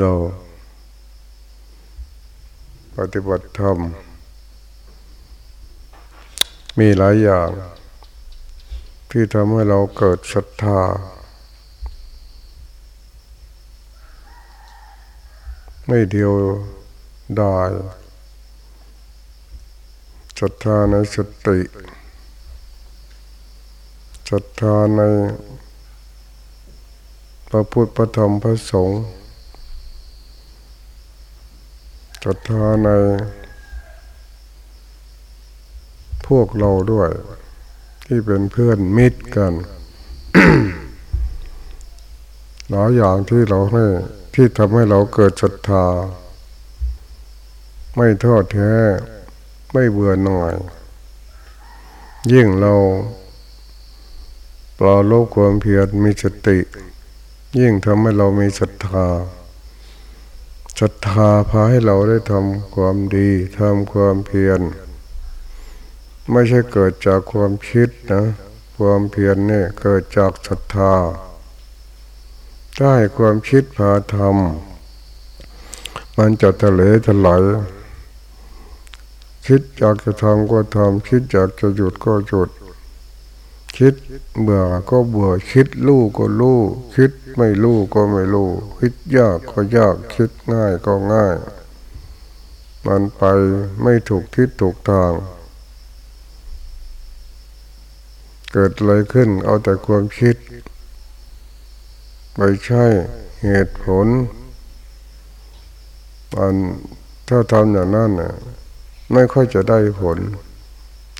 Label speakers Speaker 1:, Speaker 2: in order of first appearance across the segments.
Speaker 1: เรา ปฏิบัติธรรม มีหลายอย่าง ที่ทำให้เราเกิดศรัทธา ไม่เดียวได้ศรัทธาในสติศรัทธาในพระพุทธพระธรรมพระสงฆ์ ศรัทธาใน พวกเราด้วย ที่เป็นเพื่อนมิตรกันหลายอย่างที่เราให้ที่ทำให้เราเกิดศรัทธา ไม่ทอดแท้ ไม่เบื่อหน่อยยิ่งเราปลาโลกความเพียรมีสติ ยิ่งทำให้เรามีศรัทธา ศรัทธาพาให้เราได้ทำความดีทำความเพียร ไม่ใช่เกิดจากความคิดนะ ความเพียรเนี่ยเกิดจากศรัทธาได้ความคิดพาทำมันจะทะเลทลายคิดอยากจะทำก็ทำคิดอยากจะหยุดก็หยุด คิดเบื่อก็เบื่อคิดลู่ก็ลู่คิดไม่ลู่ก็ไม่ลู่คิดยากก็ยากคิดง่ายก็ง่าย มันไปไม่ถูกทิศถูกทาง เกิดอะไรขึ้นเอาแต่ความคิดไม่ใช่เหตุผลมันถ้าทำอย่างนั้นน่ะไม่ค่อยจะได้ผล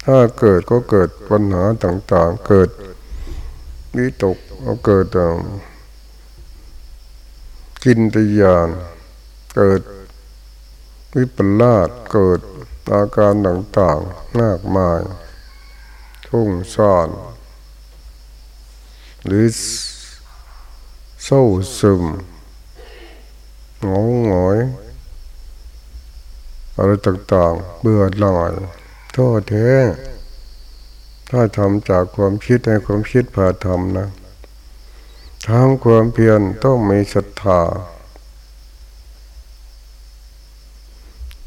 Speaker 1: ถ้าเกิดก็เกิดปัญหาต่างๆ เกิดวิตกเกิดกินตยาน เกิดวิปลาสเกิดอาการต่างๆมากมาย ทุ่งซ่อน หรือเศร้าซึมงงหงอยอะไรต่างๆ เบื่อหน่าย ท้อแท้ถ้าทำจากความคิดให้ความคิดพาทำนะทำความเพียรต้องมีศรัทธา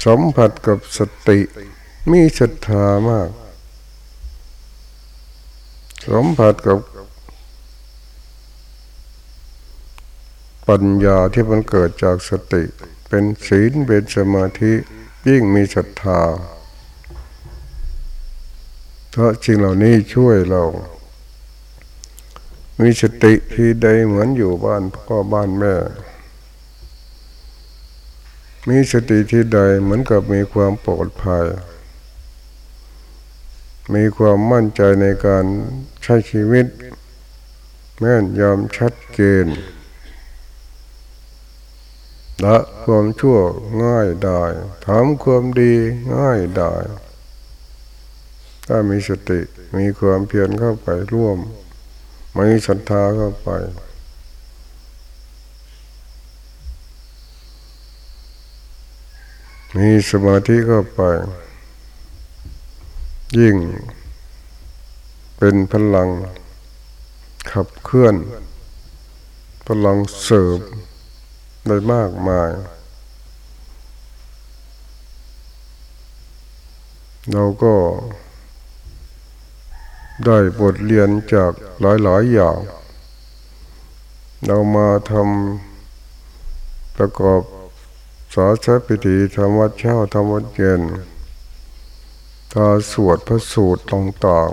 Speaker 1: สัมผัสกับสติ มีศรัทธามากสัมผัสกับปัญญาที่มันเกิดจากสติ เป็นศีลเป็นสมาธิยิ่งมีศรัทธา ราะจริงเหล่านี้ช่วยเรา มีสติที่ใดเหมือนอยู่บ้านพ่อบ้านแม่ มีสติที่ใดเหมือนกับมีความปลอดภัย มีความมั่นใจในการใช้ชีวิต แม่นยำชัดเจนละความชั่วง่ายได้ทำความดีง่ายได้ ถ้ามีสติมีความเพียรเข้าไปร่วมมีศรัทธาเข้าไป มีสมาธิเข้าไป ยิ่งเป็นพลังขับเคลื่อน พลังเสริมได้มากมาย เราก็ ได้บทเรียนจากหลายๆอย่าง เรามาทำประกอบสาสพิธีธรรมวัดเช้าธรรมวัดเย็นถ้าสวดพระสูตรต่าง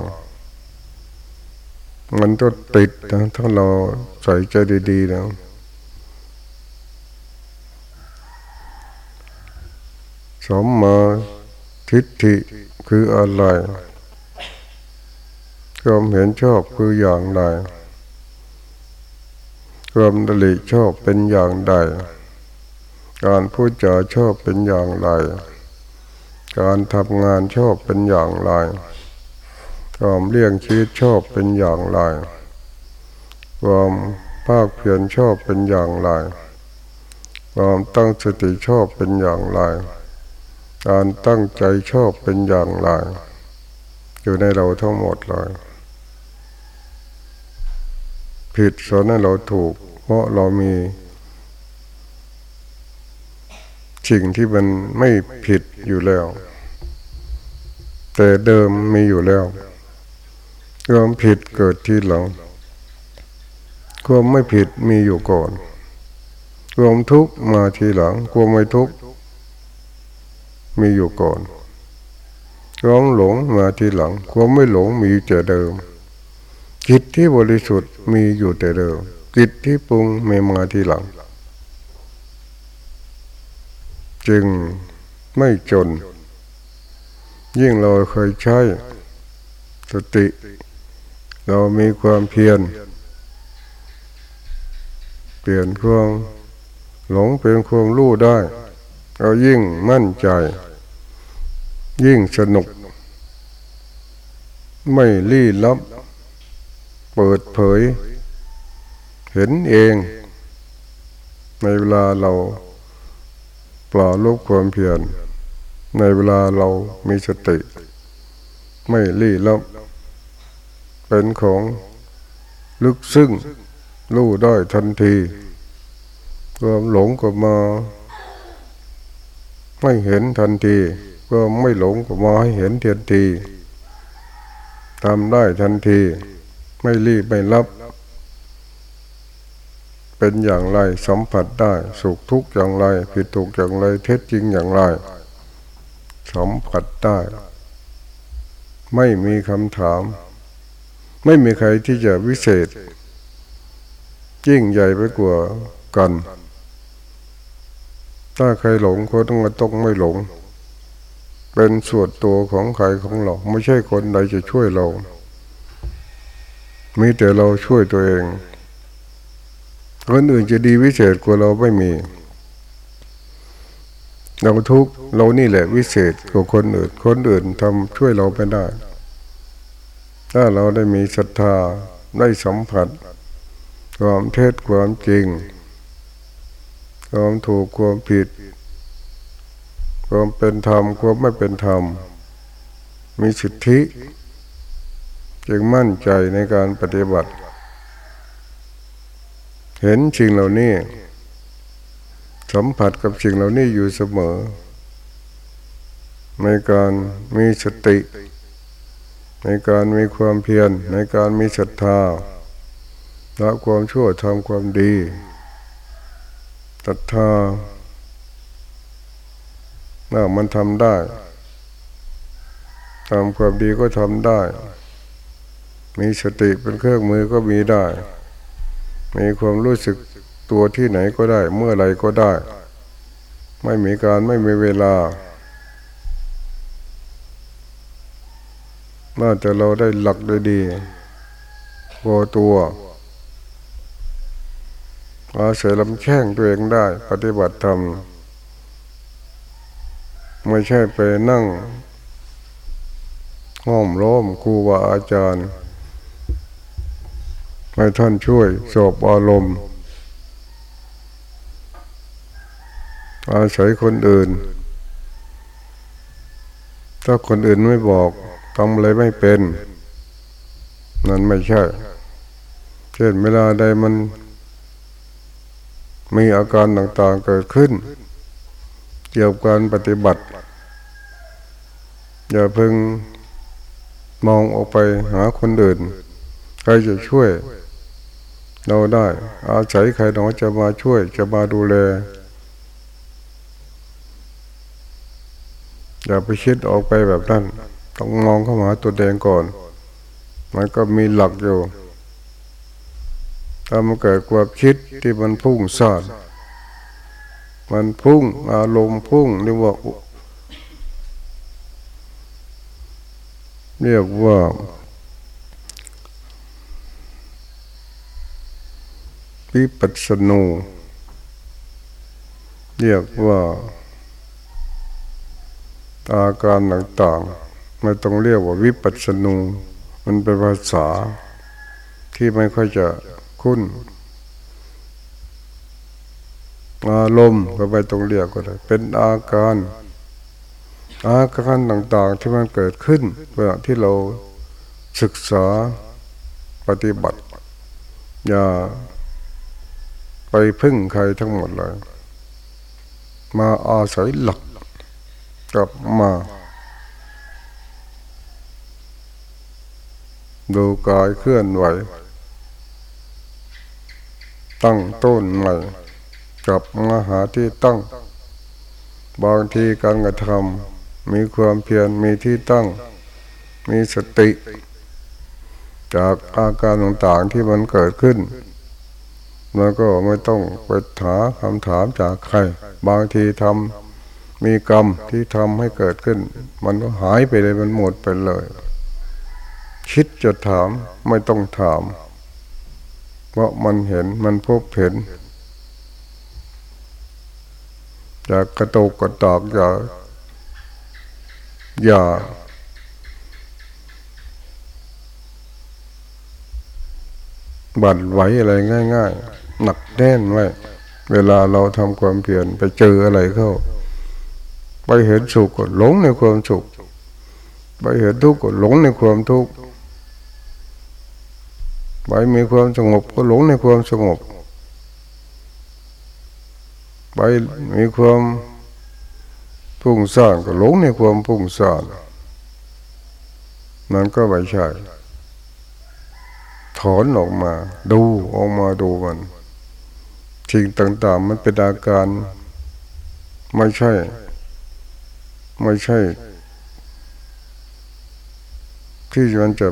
Speaker 1: ๆมันก็ติดนะถ้าเราใส่ใจดีๆนะสมมาทิฏฐิคืออะไร ความเห็นชอบคืออย่างใดความดลิชอบเป็นอย่างใด การพูดจาชอบเป็นอย่างไร การทำงานชอบเป็นอย่างไรความเลี้ยงชีวิตชอบเป็นอย่างไรความภาคเพียรชอบเป็นอย่างไรความตั้งสติชอบเป็นอย่างไร การตั้งใจชอบเป็นอย่างไร อยู่ในเราทั้งหมดเลย ผิดสอนให้เราถูก เพราะเรามีสิ่งที่มันไม่ผิดอยู่แล้ว แต่เดิมมีอยู่แล้วความผิดเกิดทีหลังความไม่ผิดมีอยู่ก่อนความทุกข์มาทีหลังความไม่ทุกข์มีอยู่ก่อนความหลงมาทีหลังความไม่หลงมีอยู่แต่เดิม จิตที่บริสุทธิ์มีอยู่แต่เดิมจิตที่ปรุงไม่มาทีหลัง จึงไม่จน ยิ่งเราเคยใช้สติ เรามีความเพียร เปลี่ยนความหลงเป็นความรู้ได้ เรายิ่งมั่นใจ ยิ่งสนุก ไม่ลี้ลับ เปิดเผย เห็นเอง ในเวลาเราปล่าลบความเพียรในเวลาเรามีสติ ไม่ลี้ลับเป็นของลึกซึ้งรู้ได้ทันทีความหลงก็มา ไม่เห็นทันทีก็ไม่หลงก็มาให้เห็นทันทีทำได้ทันที ไม่รีบไม่รับ เป็นอย่างไรสัมผัสได้ สุขทุกข์อย่างไร ผิดถูกอย่างไรเท็จจริงอย่างไร สัมผัสได้ ไม่มีคำถาม ไม่มีใครที่จะวิเศษยิ่งใหญ่ไปกว่ากัน ถ้าใครหลงคนต้องต้องไม่หลง เป็นส่วนตัวของใครของเรา ไม่ใช่คนใดจะช่วยเรา มีแต่เราช่วยตัวเอง คนอื่นจะดีวิเศษกว่าเราไม่มี เราทุกเรานี่แหละวิเศษกว่าคนอื่น คนอื่นทำช่วยเราไม่ได้ ถ้าเราได้มีศรัทธาได้สัมผัส ความเท็จความจริง ความถูกความผิด ความเป็นธรรมความไม่เป็นธรรม มีสิทธิ จึงมั่นใจในการปฏิบัติ เห็นสิ่งเหล่านี้ สัมผัสกับสิ่งเหล่านี้อยู่เสมอ ในการมีสติ ในการมีความเพียร ในการมีศรัทธาละความชั่วทำความดีศรัทธาน่ามันทำได้ทำความดีก็ทำได้ มีสติเป็นเครื่องมือก็มีได้ มีความรู้สึกตัวที่ไหนก็ได้ เมื่อไรก็ได้ ไม่มีการไม่มีเวลาน่าจะเราได้หลักได้ดีพอตัวอาศัยลำแข้งตัวเองได้ ปฏิบัติธรรมไม่ใช่ไปนั่งห้อมล้อมครูบาอาจารย์ ให้ท่านช่วยสอบอารมณ์ อาศัยคนอื่น ถ้าคนอื่นไม่บอกทำอะไรไม่เป็น นั่นไม่ใช่ เช่นเวลาใดมัน มีอาการต่างๆเกิดขึ้น เกี่ยวกับการปฏิบัติ อย่าเพิ่งมองออกไปหาคนอื่นใครจะช่วย เราได้ อาศัยใครหนอจะมาช่วยจะมาดูแล อย่าไปคิดออกไปแบบนั้น ต้องมองเข้ามาตัวแดงก่อน มันก็มีหลักอยู่ ถ้ามันเกิดความคิดที่มันพุ่งซ่านมันพุ่งอารมณ์พุ่งเรียกว่าเรียกว่า วิปัสสนูเรียกว่า อาการต่างๆไม่ต้องเรียกว่าวิปัสสนู มันเป็นภาษาที่ไม่ค่อยจะคุ้น อารมณ์ก็ไปตรงเรียกก็ได้เป็นอาการ อาการต่างๆที่มันเกิดขึ้นเมื่อที่เราศึกษาปฏิบัติ อย่า ไปพึ่งใครทั้งหมดเลย มาอาศัยหลักกลับมาดูกายเคลื่อนไหว ตั้งต้นใหม่กลับมาหาที่ตั้ง บางทีการกระทำมีความเพียรมีที่ตั้ง มีสติ จากอาการต่างๆที่มันเกิดขึ้น แล้วก็ไม่ต้องไปถาคำถามจากใคร บางทีทำมีกรรมที่ทำให้เกิดขึ้น มันก็หายไปเลยมันหมดไปเลย คิดจะถามไม่ต้องถาม เพราะมันเห็นมันพบเห็นจากกระตุกกระตอกอย่าอย่าบั่นไหวอะไรง่าย ๆ หนักแน่นไว้ เวลาเราทำความเพียรไปเจออะไรเข้า ไปเห็นสุขก็หลงในความสุข ไปเห็นทุกข์ก็หลงในความทุกข์ ไปมีความสงบก็หลงในความสงบ ไปมีความพุ่งสร้างก็หลงในความพุ่งสร้างนั่นก็ไม่ใช่ถอนออกมา ดูออกมาดูมัน สิ่งต่างๆ มันเป็นอาการ ไม่ใช่ ไม่ใช่ ที่มันจะ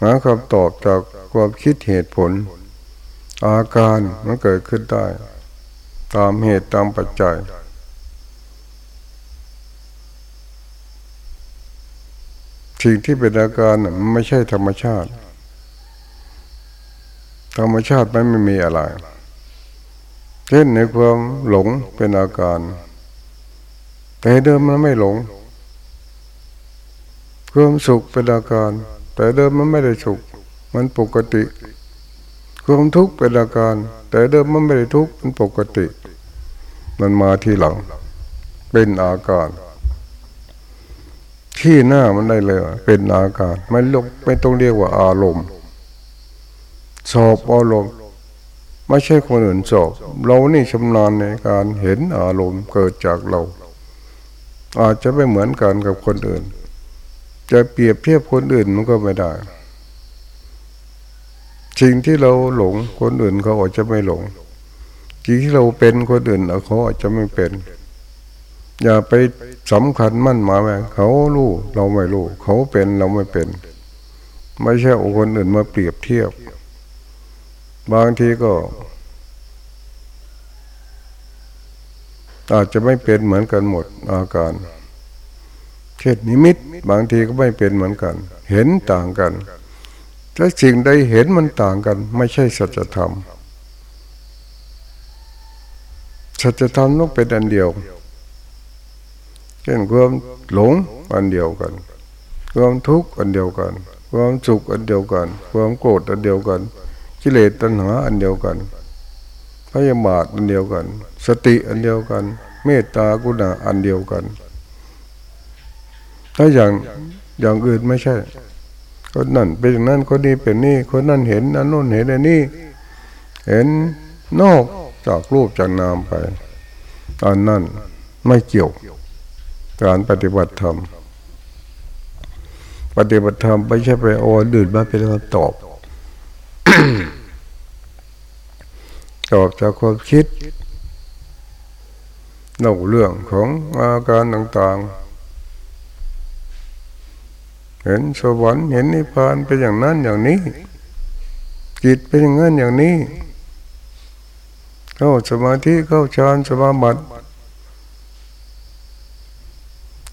Speaker 1: หาคำตอบจากความคิดเหตุผล อาการมันเกิดขึ้นได้ ตามเหตุตามปัจจัยสิ่งที่เป็นอาการมันไม่ใช่ธรรมชาติ ธรรมชาติมันไม่มีอะไร เช่นในความหลงเป็นอาการ แต่เดิมมันไม่หลง ความสุขเป็นอาการ แต่เดิมมันไม่ได้สุข มันปกติ ความทุกข์เป็นอาการ แต่เดิมมันไม่ได้ทุกข์มันปกติ มันมาทีหลัง เป็นอาการที่หน้ามันได้เลย เป็นอาการไม่ลงไม่ต้องเรียกว่าอารมณ์ สอบอารมณ์ไม่ใช่คนอื่นสอบ เรานี่ชำนาญในการเห็นอารมณ์เกิดจากเรา อาจจะไม่เหมือนกันกับคนอื่น จะเปรียบเทียบคนอื่นมันก็ไม่ได้สิ่งที่เราหลงคนอื่นเขาอาจจะไม่หลงสิ่งที่เราเป็นคนอื่นเขาอาจจะไม่เป็น อย่าไปสำคัญมั่นหมายว่าเขารู้เราไม่รู้เขาเป็นเราไม่เป็น ไม่ใช่เอาคนอื่นมาเปรียบเทียบ บางทีก็ อาจจะไม่เป็นเหมือนกันหมดอาการเช่นนิมิต บางทีก็ไม่เป็นเหมือนกัน เห็นต่างกันถ้าสิ่งใดเห็นมันต่างกัน ไม่ใช่สัจธรรมสัจธรรมต้องเป็นอันเดียวเช่นความหลงอันเดียวกัน ความทุกข์อันเดียวกัน ความสุขอันเดียวกัน ความโกรธอันเดียวกัน กิเลสตัณหาอันเดียวกันพยาบาทอันเดียวกัน สติอันเดียวกัน เมตตากุณาอันเดียวกัน ถ้าอย่างอย่างอื่นไม่ใช่คนนั่นเป็นอย่างนั้นคนนี้เป็นนี่คนนั่นเห็นอันนู้นเห็นอันนี้ เห็นนอกจากรูปจากนามไปตอนนั้นไม่เกี่ยว การปฏิบัติธรรม ปฏิบัติธรรมไม่ใช่ไปโอ้ดื่นมาเป็นคำตอบ ตอบจากความคิดเล่าเรื่องของอาการต่างๆ เห็นสวรรค์เห็นนิพพานเป็นอย่างนั้นอย่างนี้ จิตเป็นอย่างนั้นอย่างนี้ เข้าสมาธิเข้าฌานสมาบัติ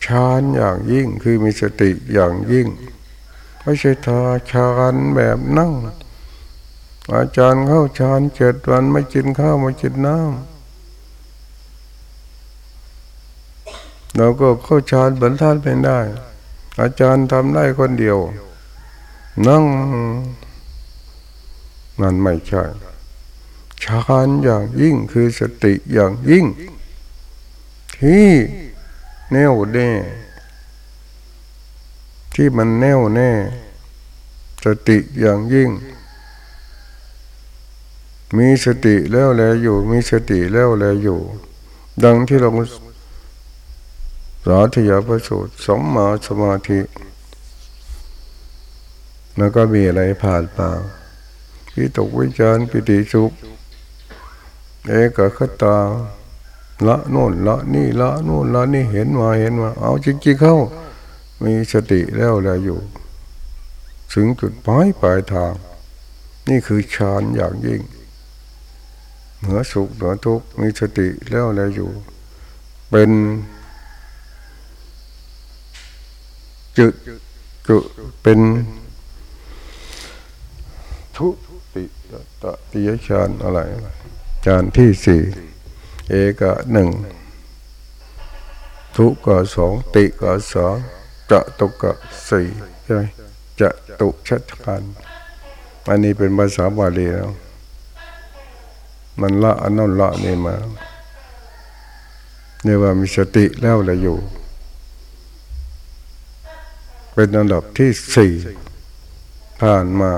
Speaker 1: ฌานอย่างยิ่งคือมีสติอย่างยิ่งไม่ใช่ทาฌานแบบนั่ง อาจารย์เข้าฌานเจ็ดวันไม่กินข้าวไม่กินน้ำเราก็เข้าฌานบรรทัดเป็นได้ อาจารย์ทำได้คนเดียว นั่งนั่นไม่ใช่ฌานอย่างยิ่งคือสติอย่างยิ่ง ที่แน่วแน่ ที่มันแน่วแน่ สติอย่างยิ่ง มีสติแล้วแลอยู่ มีสติแล้วแลอยู่ ดังที่เราสาธยาประสูตรสมมาสมาธิ แล้วก็มีอะไรผ่านมาพิตกวิจารปิติสุข เอกขตา ละโน่นละนี่ละโน่นละนี่เห็นมาเห็นมา เอาจริงๆเข้า มีสติแล้วแลอยู่ ถึงจุดปลายปลายทาง นี่คือฌานอย่างยิ่ง เหนือสุขเหนือทุกข์มีสติแล้วแลอยู่ เป็นจุดจุดเป็นทุติตติยฌานอะไรฌานที่สี่เอกะหนึ่งทุกะสองติกะสองจะตุกะสี่ใช่จะตุชัดพันอันนี้เป็นภาษาบาลีแล้ว มันละอันนั้นละนี่มาเนี่ยว่ามีสติแล้วละอยู่ เป็นอันดับที่สี่ผ่านมา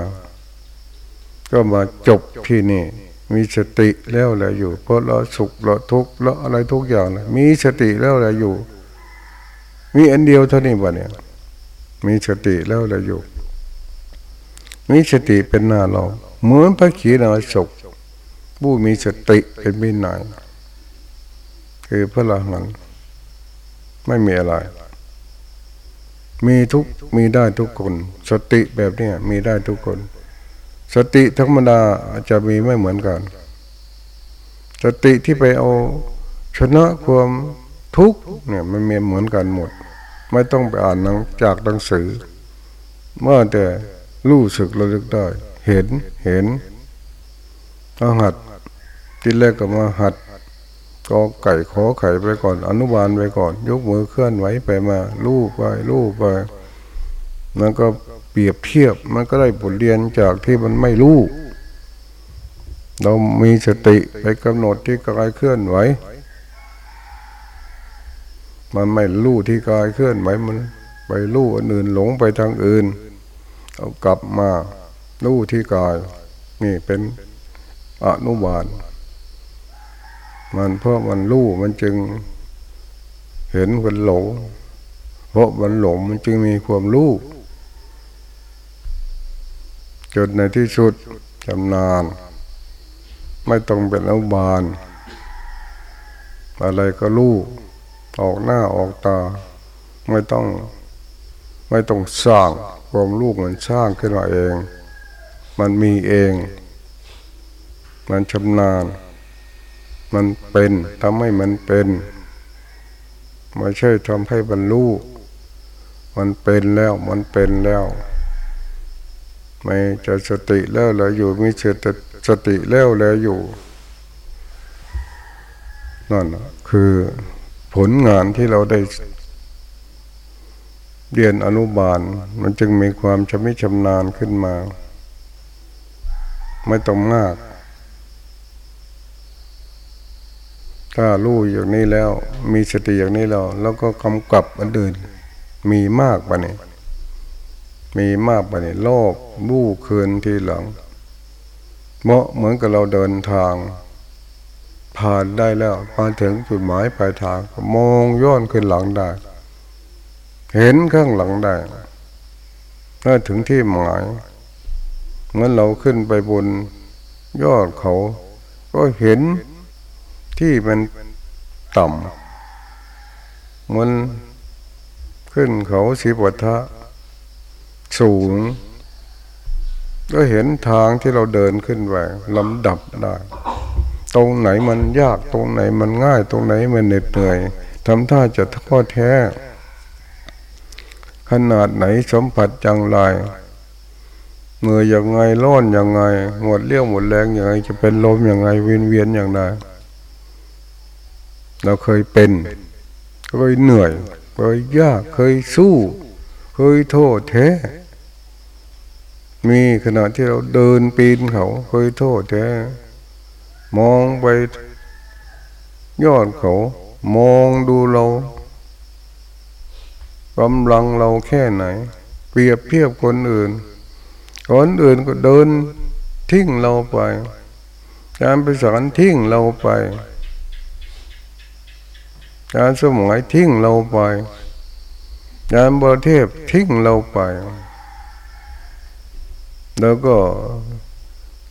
Speaker 1: ก็มาจบที่นี่ มีสติแล้วละอยู่ เพราะเราสุขเราทุกข์เราอะไรทุกอย่างนะมีสติแล้วละอยู่ มีอันเดียวเท่านี้บ่เนี่ย มีสติแล้วละอยู่ มีสติเป็นหน้าเราเหมือนพระขีณาสก ผู้มีสติเป็นวินัยคือพระละหันไม่มีอะไร มีทุกมีได้ทุกคน สติแบบนี้มีได้ทุกคน สติธรรมดาจะมีไม่เหมือนกัน สติที่ไปเอาชนะความทุกข์เนี่ยมันมีเหมือนกันหมด ไม่ต้องไปอ่านหนังจากหนังสือเมื่อแต่รู้สึกระลึกได้ เห็นเห็นเอาหัด ที่แรกก็มาหัดก็ไก่ขอไข่ไปก่อน อนุบาลไปก่อน ยกมือเคลื่อนไหวไปมาลูบไปลูบไปมันก็เปรียบเทียบมันก็ได้บทเรียนจากที่มันไม่รู้เรามีสติไปกำหนดที่กายเคลื่อนไหว มันไม่รู้ที่กายเคลื่อนไหวมัน ไปรู้อันอื่นหลงไปทางอื่น เอากลับมารู้ที่กาย นี่เป็นอนุบาล มันเพราะมันรู้มันจึงเห็นคนหลง เพราะมันหลงมันจึงมีความรู้จนในที่สุดจำนาน ไม่ต้องเป็นอุบาล อะไรก็รู้ออกหน้าออกตา ไม่ต้อง ไม่ต้องสร้างความรู้มันสร้างขึ้นมาเอง มันมีเอง มันชำนาญ มันเป็นทำให้มันเป็นไม่ใช่ทำให้บรรลุมันเป็นแล้วมันเป็นแล้ว ไม่จะสติแล้วแล้วอยู่มีสติสติแล้วแล้วอยู่นั่นคือผลงานที่เราได้เรียนอนุบาล มันจึงมีความชำนิชำนาญขึ้นมา ไม่ต้องมาก ถ้ารู้อย่างนี้แล้ว มีสติอย่างนี้แล้ว แล้วก็กำกับอันอื่น มีมากไปเนี่ยมีมากไปเนี่ยโลกรู้คืนทีหลังเหมาะเหมือนกับเราเดินทาง ผ่านได้แล้วมาถึงจุดหมายปลายทางมองย้อนขึ้นหลังได้ เห็นข้างหลังได้เมื่อถึงที่หมายเมื่อเราขึ้นไปบนยอดเขา ก็เห็น ที่มันต่ำมันขึ้นเขาสีปทะสูงก็เห็นทางที่เราเดินขึ้นไปลำดับได้ ตรงไหนมันยากตรงไหนมันง่าย ตรงไหนมันเหน็ดเหนื่อยทำท่าจะท้อแท้ ขนาดไหนสมผัสจังไรเมื่อยังไงร้อนยังไง หมดเลี้ยวหมดแรงยังไง จะเป็นลมยังไงเวียนเวียนอย่างไร เราเคยเป็น เคยเหนื่อย เคยยาก เคยสู้ เคยโทษแท้ มีขณะที่เราเดินปีนเขา เคยโทษแท้ มองไปยอดเขา มองดูเรากำลังเราแค่ไหน เปรียบเทียบคนอื่น คนอื่นก็เดินทิ้งเราไปการไปสอนทิ้งเราไป การสมอยทิ้งเราไปการบรเทพทิ้งเราไป แล้วก็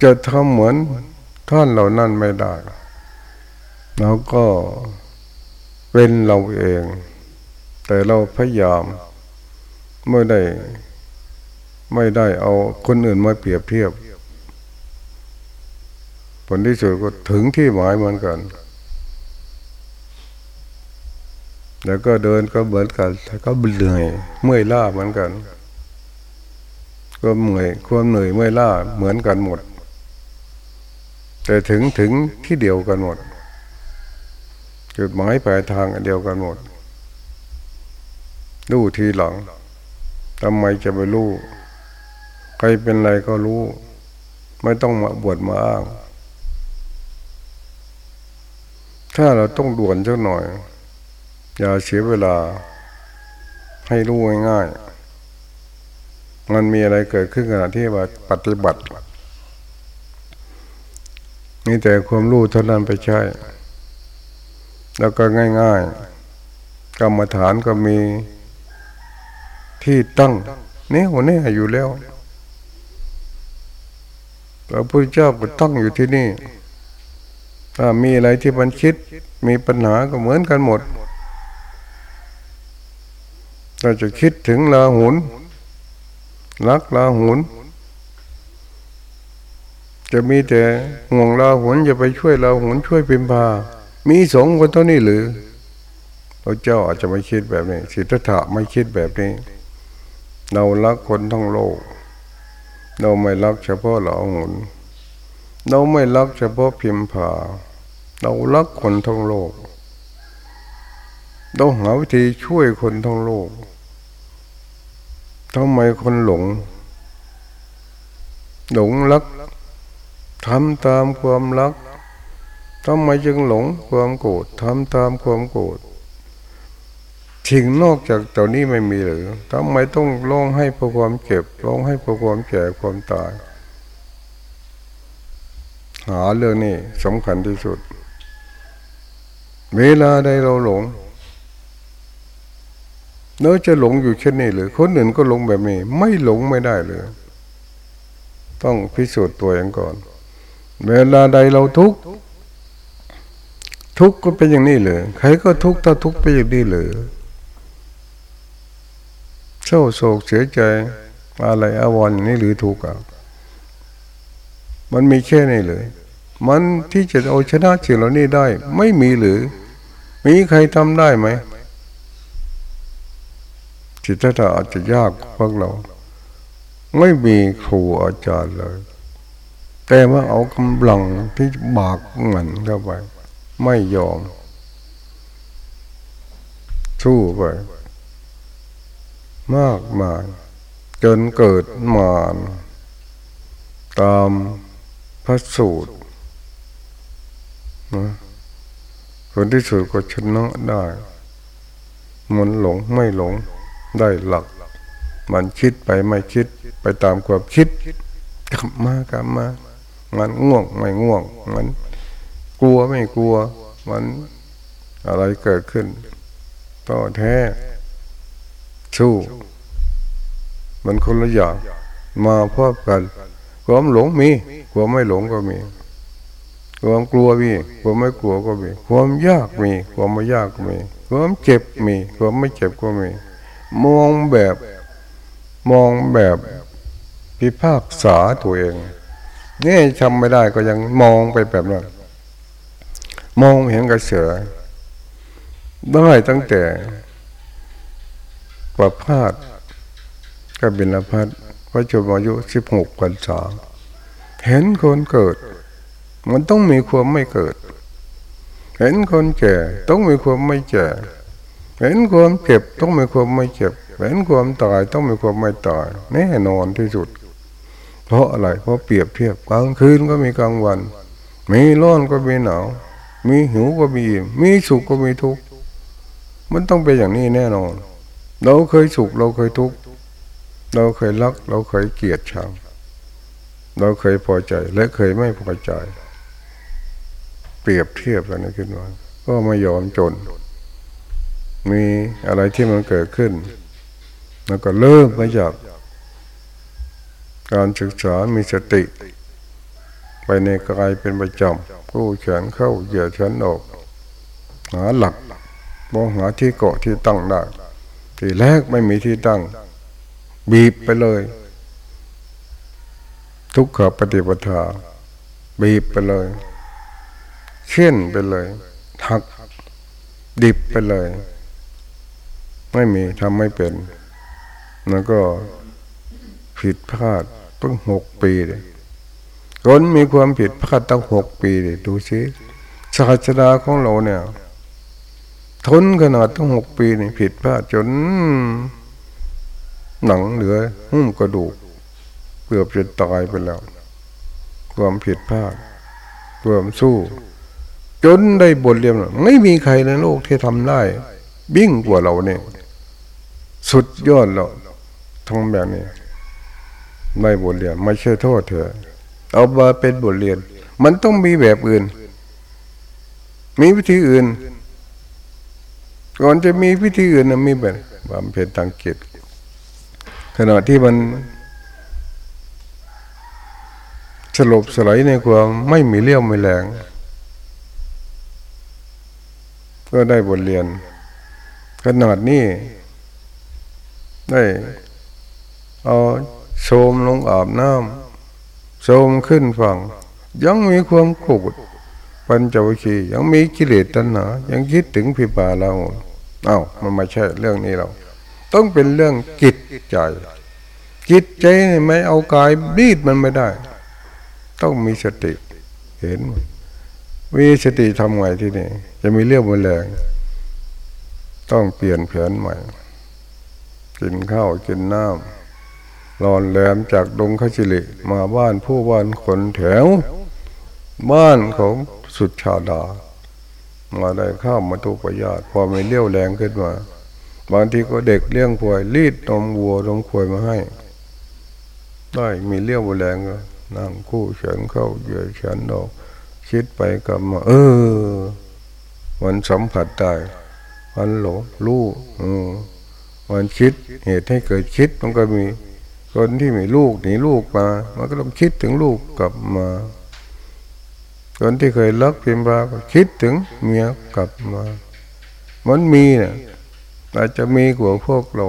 Speaker 1: จะทำเหมือนท่านเหล่านั้นไม่ได้เราก็เป็นเราเอง แต่เราพยายามไม่ได้ ไม่ได้เอาคนอื่นมาเปรียบเทียบ ผลที่สุดก็ถึงที่หมายเหมือนกัน แล้วก็เดินก็เหมือนกันแต่ก็เหนื่อยเมื่อยล้าเหมือนกัน ก็เหนื่อยความเหนื่อยเมื่อยล้าเหมือนกันหมด แต่ถึงถึงที่เดียวกันหมด จุดหมายปลายทางเดียวกันหมดรู้ทีหลังทำไมจะไปรู้ใครเป็นไรก็รู้ ไม่ต้องมาบวชมาอ้าง ถ้าเราต้องด่วนเจ้าหน่อย อย่าเสียเวลา ให้รู้ง่ายๆมันมีอะไรเกิดขึ้นขณะที่ว่าปฏิบัตินี่แต่ความรู้เท่านั้นไปใช้ แล้วก็ง่าย ๆ กรรมฐานก็มีที่ตั้งนี่หัวนี้อยู่แล้วพระพุทธเจ้าก็ตั้งอยู่ที่นี่ ถ้ามีอะไรที่มันคิด มีปัญหาก็เหมือนกันหมด เราจะคิดถึงลาหุนรักลาหุนจะมีแต่ห่วงลาหุนจะไปช่วยลาหุนช่วยพิมพา มีสงคนเท่านี้หรือพระเจ้าอาจจะไม่คิดแบบนี้สิทธัตถะไม่คิดแบบนี้ เรารักคนทั้งโลก เราไม่รักเฉพาะลาหุนเราไม่รักเฉพาะพิมพา เรารักคนทั้งโลก เราหาวิธีช่วยคนทั้งโลกทำไมคนหลง หลงรักทำตามความรักทำไมจึงหลงความโกรธทำตามความโกรธสิ่งนอกจากตัวนี้ไม่มีหรือทำไมต้องร้องให้เพราะความเจ็บร้องให้เพราะความแก่ความตาย หาเรื่องนี้สำคัญที่สุด เวลาใดเราหลง เนื้อจะหลงอยู่เช่นนี้หรือคนอื่นก็หลงแบบนี้ ไม่หลงไม่ได้เลย ต้องพิสูจน์ตัวเองก่อน เวลาใดเราทุกข์ทุกข์ก็เป็นอย่างนี้เลยใครก็ทุกข์ถ้าทุกข์ไปอย่างนี้เลยเศร้าโศกเสียใจอะไรอาวรณ์นี่หรือทุกข์อะมันมีแค่นี้เลย มันที่จะเอาชนะสิ่งเหล่านี้ได้ ไม่มีหรือ มีใครทำได้ไหม จิตตาอาจจะยากพวกเรา ไม่มีครูอาจารย์เลย แต่ว่าเอากำลังที่บากเงินเข้าไป ไม่ยอม สู้ไป มากมายจนเกิดมานตามพระสูตรนะคนที่สุดก็ชนะได้มันหลงไม่หลง ได้หลัก มันคิดไปไม่คิดไปตามความคิดกลับมากลับมา มันง่วงไม่ง่วง มันกลัวไม่กลัว มันอะไรเกิดขึ้นต่อแท้สู้ มันคนละอย่างมาพบกัน ความหลงมี ความไม่หลงก็มี ความกลัวมีความไม่กลัวก็มี ความยากมี ความไม่ยากก็มี ความเจ็บมี ความไม่เจ็บก็มี มองแบบมองแบบพิพากษาตัวเองนี่ทำไม่ได้ก็ยังมองไปแบบนั้นมองเห็นกระเสือได้ตั้งแต่ประพาสกบินพัทพระจุอายุสิบหกกันสาเห็นคนเกิด มันต้องมีความไม่เกิด เห็นคนแก่ต้องมีความไม่แก่ เห็นความเจ็บต้องมีความไม่เจ็บเห็นความตายต้องมีความไม่ตายแน่นอนที่สุด เพราะอะไรเพราะเปรียบเทียบกลางคืนก็มีกลางวัน มีร้อนก็มีหนาวมีหิวก็มีมีสุขก็มีทุกข์มันต้องเป็นอย่างนี้แน่นอน เราเคยสุขเราเคยทุกข์เราเคยรัก เราเคยเกลียดชังเราเคยพอใจและเคยไม่พอใจ เปรียบเทียบกันขึ้นมาก็ไม่ยอมจน มีอะไรที่มันเกิดขึ้น แล้วก็เริ่มมาจาก การศึกษามีสติ ไปในกายเป็นประจำกู้แขนเข้าเหยียดแขนออก หาหลักมองหาที่เกาะที่ตั้งได้ทีแรกไม่มีที่ตั้ง บีบไปเลย ทุกขปฏิปทา บีบไปเลยเช่นไปเลยหักดิบไปเลย ไม่มีทำไม่เป็น แล้วก็ผิดพลาดตั้งหกปีเลยคนมีความผิดพลาดตั้งหกปีเลยดูสิศาสดาของเราเนี่ย ทนขนาดตั้งหกปีนี่ผิดพลาดจน หนังเหลือหุ้มกระดูกเกือบจะตายไปแล้ว ความผิดพลาดความสู้ จนได้บทเรียนไม่มีใครในโลกที่ทำได้ บิ่งกว่าเราเนี่ย สุดยอดเราทำแบบนี้ ไม่บทเรียน ไม่ใช่โทษเถอะ เอามาเป็นบทเรียน มันต้องมีแบบอื่น มีวิธีอื่น ก่อนจะมีวิธีอื่นนะมีแบบบำเพ็ญทางจิตขณะที่มันสลบสลายในความไม่มีเลี้ยวไม่แรง ก็ได้บทเรียน ขนาดนี้ ได้เอาโสมลงอาบน้ำโสมขึ้นฝั่ง ยังมีความโกรธปัญจวัคคียังมีกิเลสตัณหา ยังคิดถึงพิบาเราเอา้ามันไม่ใช่เรื่องนี้เรา ต้องเป็นเรื่องจิตใจจิตใจไม่เอากายรีดมันไม่ได้ ต้องมีสติ เห็นมีสติทำไงที่นี่ จะมีเรื่องมันแรง ต้องเปลี่ยนแผนใหม่ กินข้าวกินน้ำรอนแหลมจากดงขจิลิมาบ้านผู้บ้านคนแถว บ้านของสุดชาดา มาได้ข้าวมาตุปยาตพอมีเลี้ยวแรงขึ้นมา บางทีก็เด็กเลี้ยงควายรีดนมวัวนมควายมาให้ ได้มีเลี้ยวแรงก็นั่งคู่เฉินเข้าเหยื่อเฉินออกคิดไปกับมาเออ มันสัมผัสได้มันหลงรู้อืม มันคิดเหตุให้เกิดคิดมันก็มีคนที่มีลูกหนีลูกมา มันก็ต้องคิดถึงลูกกลับมา คนที่เคยรักเพียงบาก็คิดถึงเมียกลับมา มันมีเนี่ยอาจจะมีกว่าพวกเรา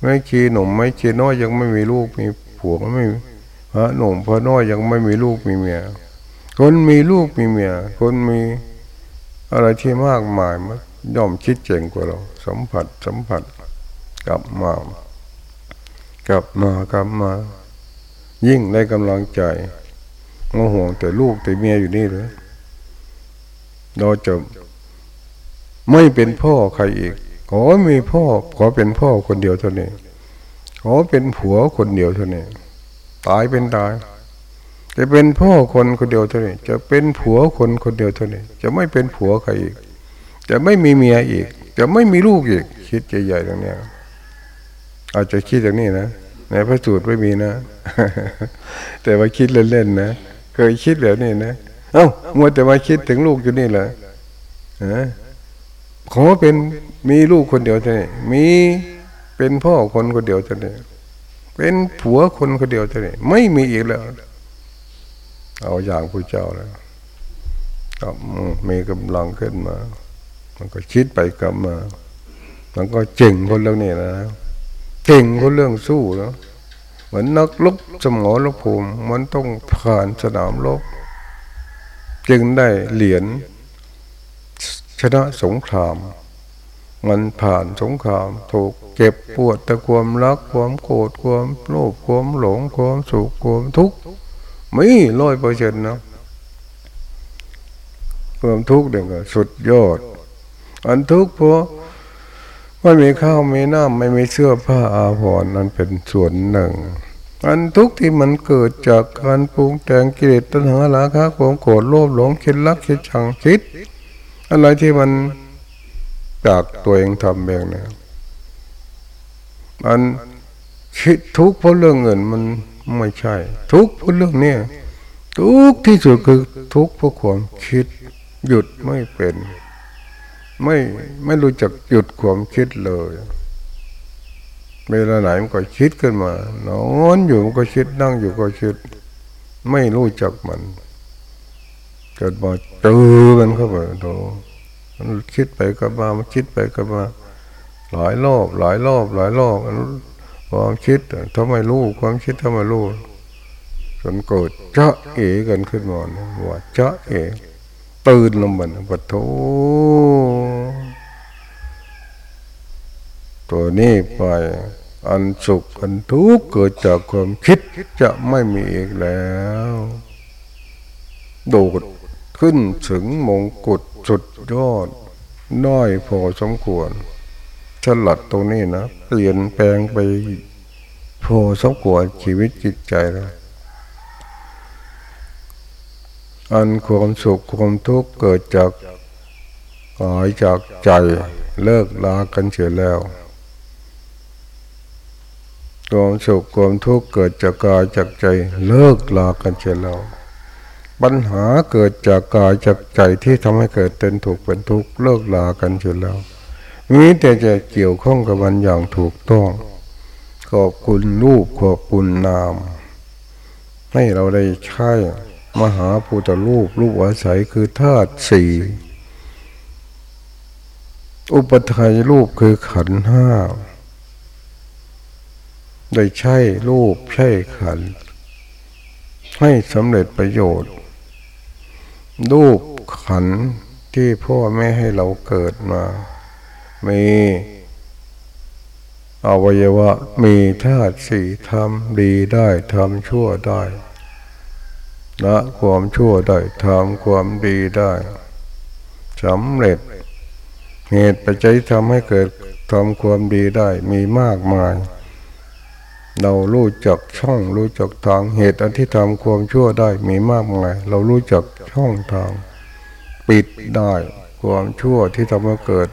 Speaker 1: ไม่ชีหนุ่มไม่ชีน้อยยังไม่มีลูกมีผัวไม่พระหนุ่มพระน้อยยังไม่มีลูกมีเมีย คนมีลูกมีเมีย คนมีอะไรที่มากมายมันย่อมคิดเจ๋งกว่าเรา สัมผัสสัมผัส กลับมากลับมากลับมา ยิ่งได้กำลังใจมาห่วงแต่ลูกแต่เมียอยู่นี่เลยเราจะไม่เป็นพ่อใครอีก ขอมีพ่อ ขอเป็นพ่อคนเดียวเท่านี้ ขอเป็นผัวคนเดียวเท่านี้ ตายเป็นตาย จะเป็นพ่อคนคนเดียวเท่านี้ จะเป็นผัวคนคนเดียวเท่านี้ จะไม่เป็นผัวใครอีก จะไม่มีเมียอีก จะไม่มีลูกอีก คิดใหญ่ๆตรงนี้ อาจจะคิดอย่างนี้นะในพระสูตรไม่มีนะ แต่ว่าคิดเล่นๆนะเคยคิดแบบนี้นะเอ้ามัวแต่มาคิดถึงลูกอยู่นี่แหละขอเป็นมีลูกคนเดียวเท่านี้มีเป็นพ่อคนคนเดียวเท่านี้เป็นผัวคนคนเดียวเท่านี้ไม่มีอีกแล้ว เอาอย่างพระเจ้าแล้วก็มีกำลังขึ้นมา มันก็คิดไปกลับมา มันก็เจ๋งคนเรื่องนี้นะ เก่งคนเรื่องสู้แล้วเหมือนนักลบสมอรภูมิมันต้องผ่านสนามรบจึงได้เหรียญชนะสงคราม มันผ่านสงครามถูกเจ็บปวดแต่ความรักความโกรธความโลภความหลงความสุขความทุกข์ไมีร้อยเปอร์เซ็นต์นะความทุกข์เด็กสุดยอด อันทุกข์เพราะ ไม่มีข้าวมีน้ำไม่มีเสื้อผ้าอาภรณ์นั้นเป็นส่วนหนึ่ง อันทุกข์ที่มันเกิดจากการปรุงแต่งกิเลสตัณหาราคะความโกรธโลภหลงคิดรักคิดชังคิด อะไรที่มันจากตัวเองทำเองเนี่ยมันคิดทุกข์เพราะเรื่องเงินมันไม่ใช่ ทุกข์เพราะเรื่องนี้ทุกที่สุดคือทุกข์เพราะความคิดหยุดไม่เป็น ไม่ไม่รู้จักหยุดความคิดเลยเวลาไหนมันก็คิดขึ้นมานอนอยู่มันก็คิดนั่งอยู่ก็คิด ไม่รู้จักมันเกิดมาเจอกันเข้าไปโตมันคิดไปก็มามันคิดไปก็มา หลายรอบหลายรอบหลายรอบความคิดทำไมรู้ความคิดทำไมรู้จนเกิดเจาะเอกันขึ้นมาว่าเจาะเอ ตื่นลงมาปัทโธตัวนี้ไปอันสุขอันทุกข์เกิดจากความคิดจะไม่มีอีกแล้วโดดขึ้นถึงมงกุฎสุดยอด น้อยพอสมควรฉลัดตรงนี้นะ เปลี่ยนแปลงไปพอสมควรชีวิตจิตใจแล้ว อันความสุขความทุกข์เกิดจากหายจากใจเลิกลากันเสียแล้ว ความสุขความทุกข์เกิดจากกายจากใจเลิกลากันเสียแล้ว ปัญหาเกิดจากกายจากใจที่ทำให้เกิดเป็นถูกเป็นทุกข์เลิกลากันเสียแล้วมีแต่จะเกี่ยวข้องกับมันอย่างถูกต้อง ขอบคุณรูปขอบคุณนาม ให้เราได้ใช้ มหาพุทธรูปรูปอาศัยคือธาตุสี่อุปทายรูปคือขันห้าได้ใช้รูปใช้ขัน ให้สำเร็จประโยชน์ รูปขันที่พ่อแม่ให้เราเกิดมา มีอวัยวะมีธาตุสี่ทำดีได้ทำชั่วได้ ละความชั่วได้ทำความดีได้สำเร็จ เหตุปัจจัยทำให้เกิดทำความดีได้มีมากมาย เรารู้จักช่องรู้จักทางเหตุอันที่ทำความชั่วได้มีมากมาย เรารู้จักช่องทาง ปิดได้ความชั่วที่ทำให้เกิด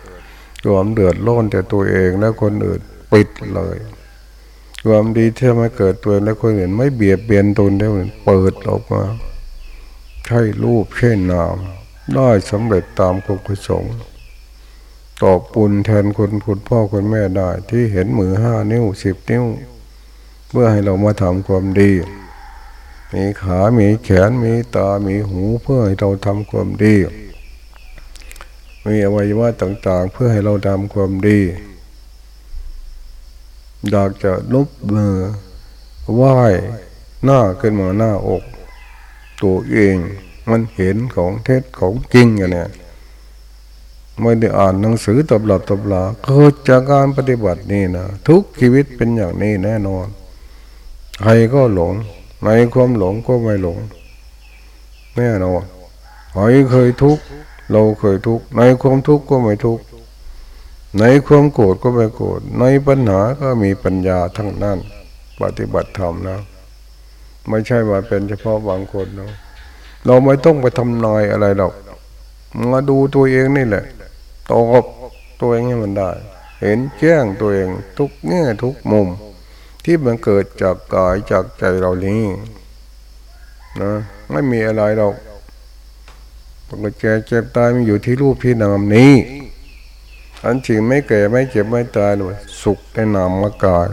Speaker 1: ความเดือดร้อนแต่ตัวเองและคนอื่นปิดเลย ความดีที่มาเกิดตัวและคนอื่น ไม่เบียดเบียนตนได้เปิดออกมา ใช่รูปใช่นาม ได้สำเร็จตามความประสงค์ตอบปุญแทนคนคุณพ่อคุณแม่ได้ ที่เห็นมือห้านิ้วสิบนิ้ว เพื่อให้เรามาทำความดี มีขา มีแขน มีตา มีหูเพื่อให้เราทำความดี มีอวัยวะต่างๆ เพื่อให้เราทำความดี อยากจะลุบมือไหว้หน้าขึ้นมาหน้าอก ตัวเองมันเห็นของเท็จของจริงอย่างนี้ไม่ได้อ่านหนังสือตำรับตำลาเกิดจากการปฏิบัตินี่นะทุกชีวิตเป็นอย่างนี้แน่นอน ใครก็หลงในความหลงก็ไม่หลง แน่นอนใครเคยทุกข์เราเคยทุกข์ในความทุกข์ก็ไม่ทุกข์ ในความโกรธก็ไม่โกรธในปัญหาก็มีปัญญาทั้งนั้น ปฏิบัติธรรมนะ ไม่ใช่ว่าเป็นเฉพาะบางคนเนาะเราไม่ต้องไปทำนายอะไรหรอกมาดูตัวเองนี่แหละตอบตัวเองให้มันได้ เห็นแจ้งตัวเองทุกแง่ทุกมุม ที่มันเกิดจากกายจากใจเรานี้นะไม่มีอะไรหรอกปกติเจ็บตายมันอยู่ที่รูปที่นามนี้ อันจริงไม่แก่ไม่เจ็บไม่ตายเลยสุขในนามกาย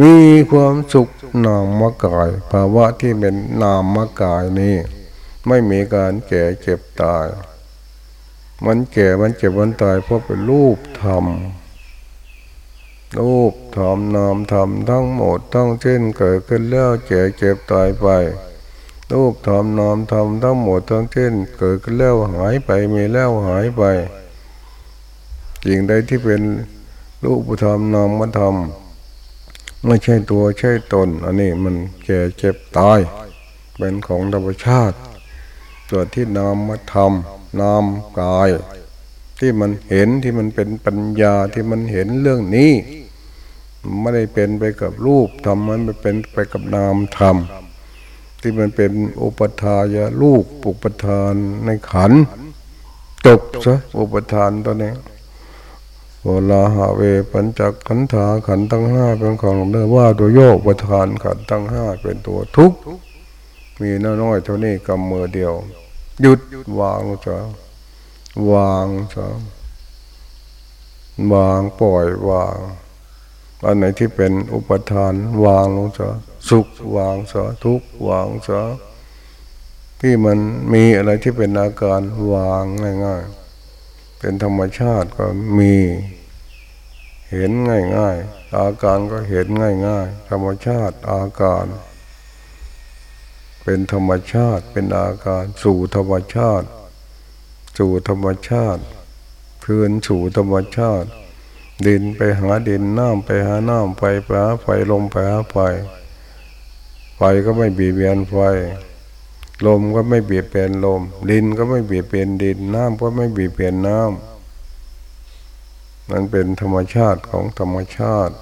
Speaker 1: มีความสุขนามกายภาวะที่เป็นนามกายนี้ไม่มีการแก่เจ็บตาย มันแก่มันเจ็บมันตายเพราะเป็นรูปธรรมรูปธรรมนามธรรมทั้งหมดทั้งเช่นเกิดขึ้นแล้วแก่เจ็บตายไปรูปธรรมนามธรรมทั้งหมดทั้งเช่นเกิดขึ้นแล้วหายไปมีแล้วหายไป สิ่งใดที่เป็นรูปธรรมนามธรรมไม่ใช่ตัวใช่ตน อันนี้มันแก่เจ็บตาย เป็นของธรรมชาติส่วนที่นามธรรมนามกาย ที่มันเห็นที่มันเป็นปัญญาที่มันเห็นเรื่องนี้ไม่ได้เป็นไปกับรูปธรรมมันไปเป็นไปกับนามธรรมที่มันเป็นอุปทายารูปอุปทานในขันจบซะอุปทานตัวนี้ โวลาหาเวปัญจขันธาขันตั้งห้าเป็นของเนื้อว่าตัวโยกประธานขันตั้งห้าเป็นตัวทุกมีน้อยเท่านี้กำมือเดียว หยุดวางจะวางซะวางปล่อยวางอันไหนที่เป็นอุปทาน วางลงซะสุขวางซะทุกวางซะที่มันมีอะไรที่เป็นอาการวางง่ายๆเป็นธรรมชาติก็มี เห็นง่ายๆ อาการก็เห็นง่ายๆ ธรรมชาติอาการ เป็นธรรมชาติเป็นอาการสู่ธรรมชาติ สู่ธรรมชาติคืนสู่ธรรมชาติ ดินไปหาดินน้ำไปหาน้ำไฟไปหาไฟลมไปหาไฟไฟก็ไม่บีบเบียนไฟ ลมก็ไม่เบียดเบียนลม ดินก็ไม่เบียดเบียนดินน้ำก็ไม่เบียดเบียนน้ำ มันเป็นธรรมชาติของธรรมชาติ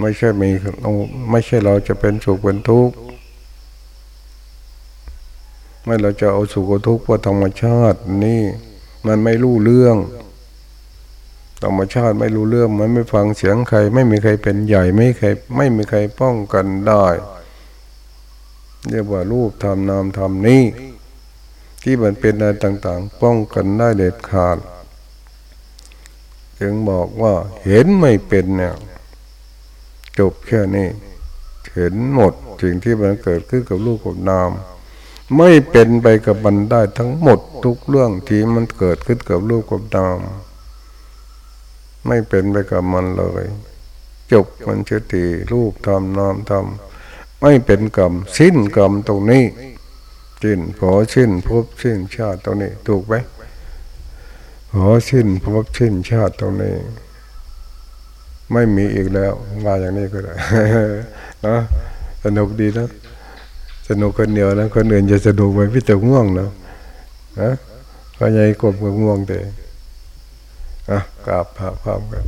Speaker 1: ไม่ใช่มีไม่ใช่เราจะเป็นสุขเป็นทุกข์ไม่เราจะเอาสุขทุกข์เพราะธรรมชาตินี่มันไม่รู้เรื่อง ธรรมชาติไม่รู้เรื่อง มันไม่ฟังเสียงใคร ไม่มีใครเป็นใหญ่ไม่ใคร ไม่มีใครป้องกันได้เรียกว่ารูปธรรมนามธรรมนี้ ที่มันเป็นอะไรต่าง ๆ ป้องกันได้เด็ดขาด จึงบอกว่าเห็นไม่เป็นเนี่ยจบแค่นี้ เห็นหมดสิ่งที่มันเกิดขึ้นกับรูปกับนาม ไม่เป็นไปกับมันได้ทั้งหมดทุกเรื่องที่มันเกิดขึ้นกับรูปกับนาม ไม่เป็นไปกับมันเลย จบมันเฉทีรูปทำนามทำไม่เป็นกรรมสิ้นกรรมตรงนี้สิ้นพอสิ้นพบสิ้นชาติตรงนี้ถูกไหม ขอสิ้นพบสิ้นชาติตรงนี้ ไม่มีอีกแล้วมาอย่างนี้ก็ได้นะสนุกดีนะสนุกคนเดียวนะคนอื่นจะสนุกไปพี่จะง่วงนะนะพอใหญ่กบก็ง่วงแต่อะกราบพระพร้อมกัน